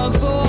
dogs.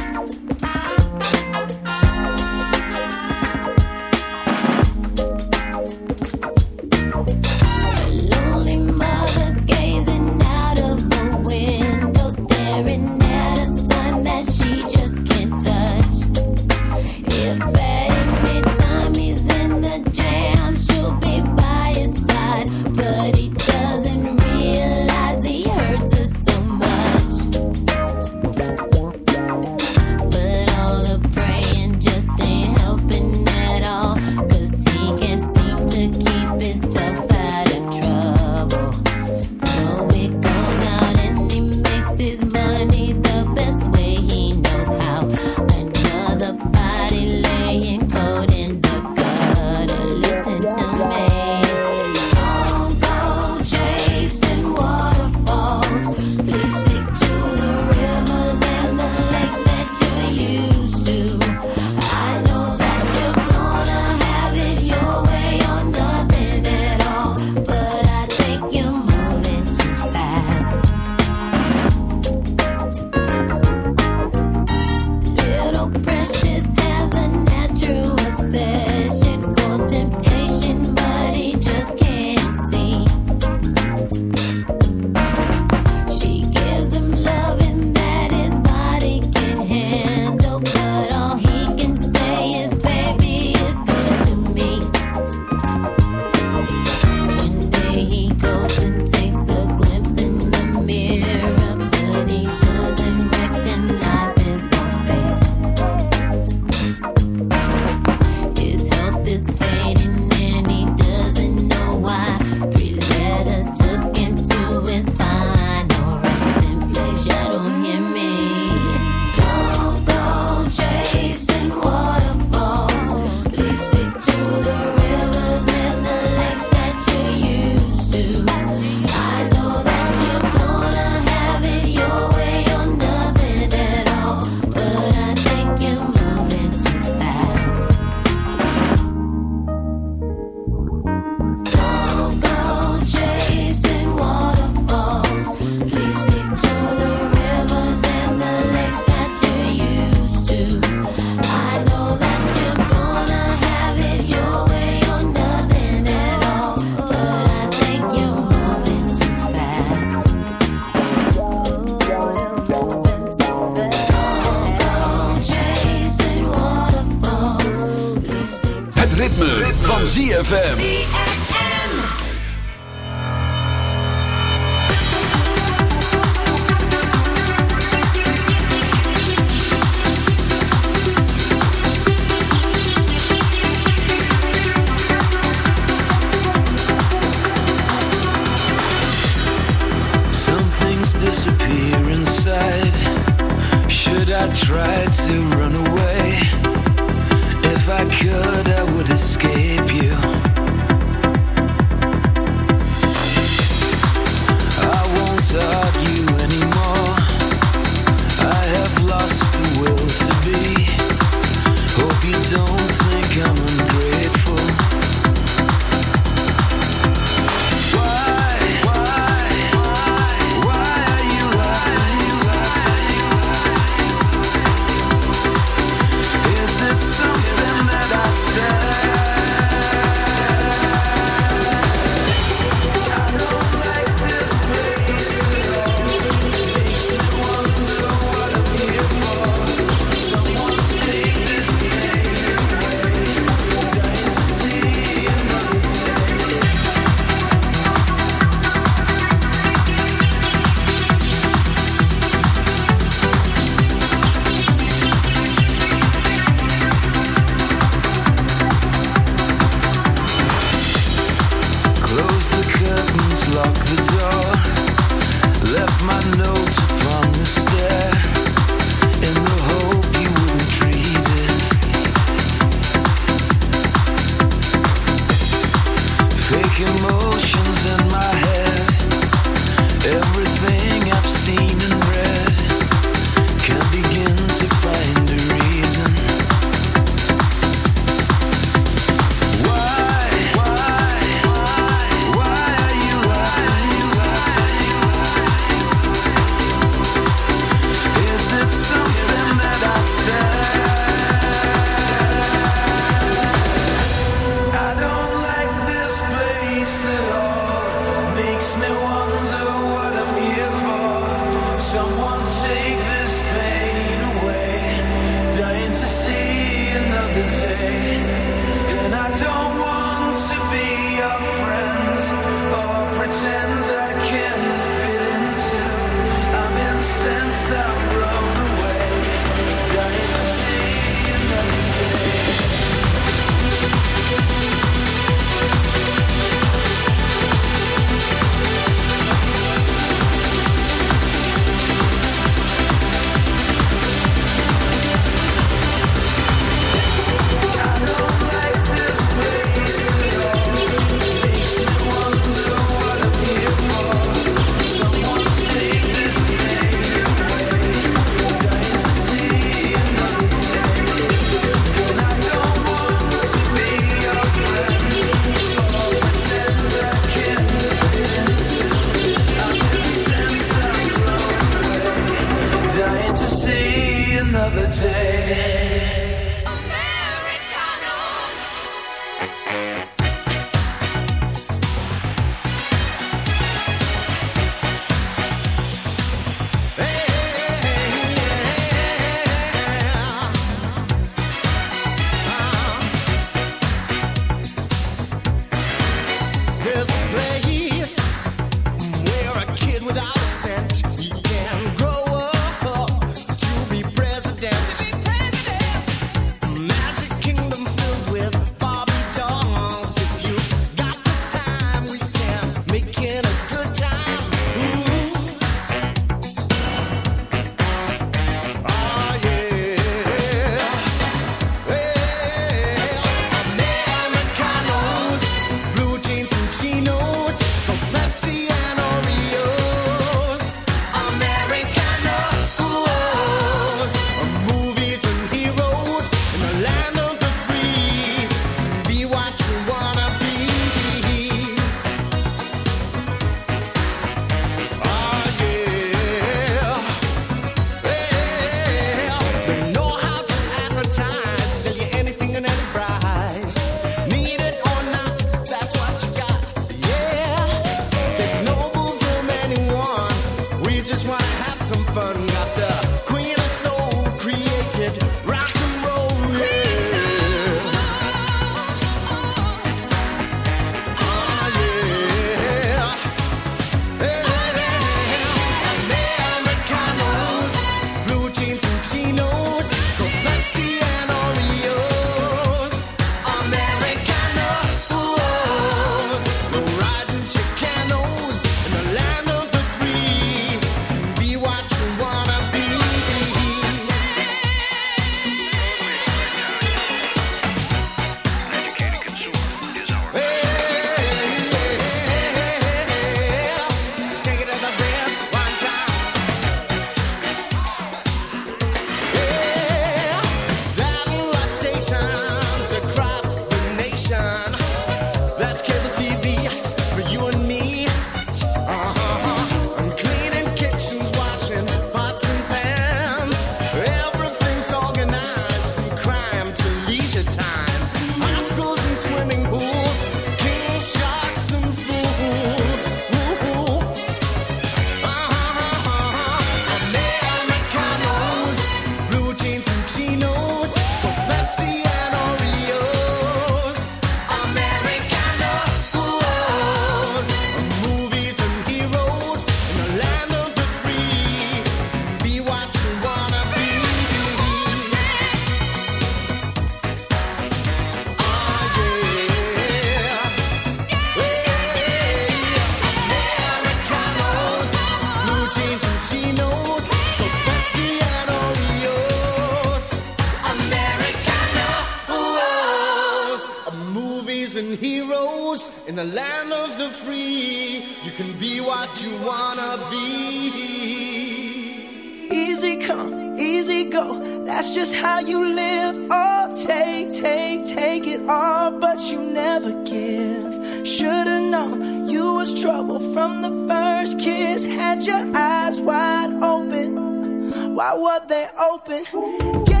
take it all, but you never give. Should've known you was trouble from the first kiss. Had your eyes wide open. Why were they open?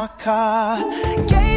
my car. Yeah.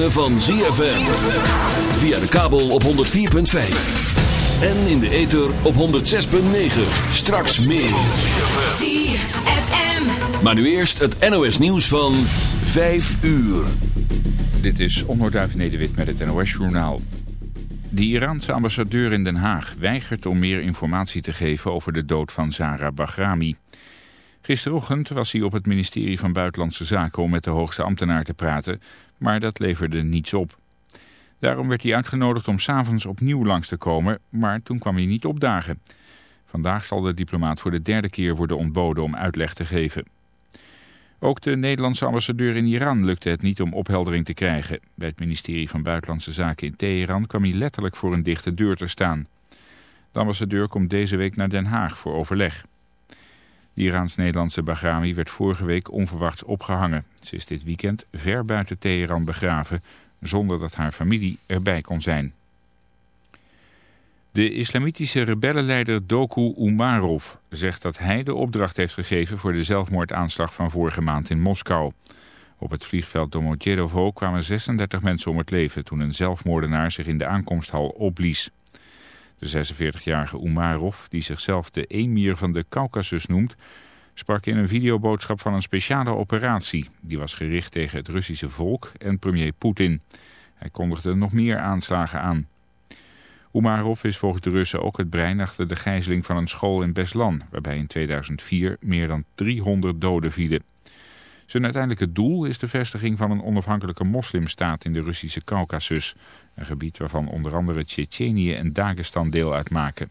Ritme van ZFM. Via de kabel op 104.5. En in de ether op 106.9. Straks meer. ZFM. Maar nu eerst het NOS nieuws van 5 uur. Dit is Onnoorduif Nederwit met het NOS-journaal. De Iraanse ambassadeur in Den Haag weigert om meer informatie te geven over de dood van Zara Bahrami. Gisterochtend was hij op het ministerie van Buitenlandse Zaken om met de hoogste ambtenaar te praten, maar dat leverde niets op. Daarom werd hij uitgenodigd om s'avonds opnieuw langs te komen, maar toen kwam hij niet opdagen. Vandaag zal de diplomaat voor de derde keer worden ontboden om uitleg te geven. Ook de Nederlandse ambassadeur in Iran lukte het niet om opheldering te krijgen. Bij het ministerie van Buitenlandse Zaken in Teheran kwam hij letterlijk voor een dichte deur te staan. De ambassadeur komt deze week naar Den Haag voor overleg. De Iraans-Nederlandse Bahrami werd vorige week onverwachts opgehangen. Ze is dit weekend ver buiten Teheran begraven, zonder dat haar familie erbij kon zijn. De islamitische rebellenleider Doku Umarov zegt dat hij de opdracht heeft gegeven voor de zelfmoordaanslag van vorige maand in Moskou. Op het vliegveld Domodedovo kwamen 36 mensen om het leven toen een zelfmoordenaar zich in de aankomsthal opblies. De 46-jarige Umarov, die zichzelf de emir van de Caucasus noemt, sprak in een videoboodschap van een speciale operatie. Die was gericht tegen het Russische volk en premier Poetin. Hij kondigde nog meer aanslagen aan. Umarov is volgens de Russen ook het brein achter de gijzeling van een school in Beslan, waarbij in 2004 meer dan 300 doden vielen. Zijn uiteindelijke doel is de vestiging van een onafhankelijke moslimstaat in de Russische Caucasus, een gebied waarvan onder andere Tsjetsjenië en Dagestan deel uitmaken.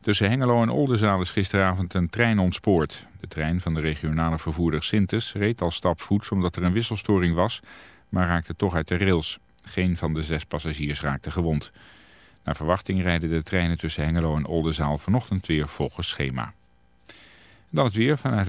Tussen Hengelo en Oldenzaal is gisteravond een trein ontspoord. De trein van de regionale vervoerder Sintes reed al stapvoets omdat er een wisselstoring was, maar raakte toch uit de rails. Geen van de zes passagiers raakte gewond. Naar verwachting rijden de treinen tussen Hengelo en Oldenzaal vanochtend weer volgens schema. Dan het weer vanuit het